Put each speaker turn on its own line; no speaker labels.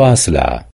فاصلة.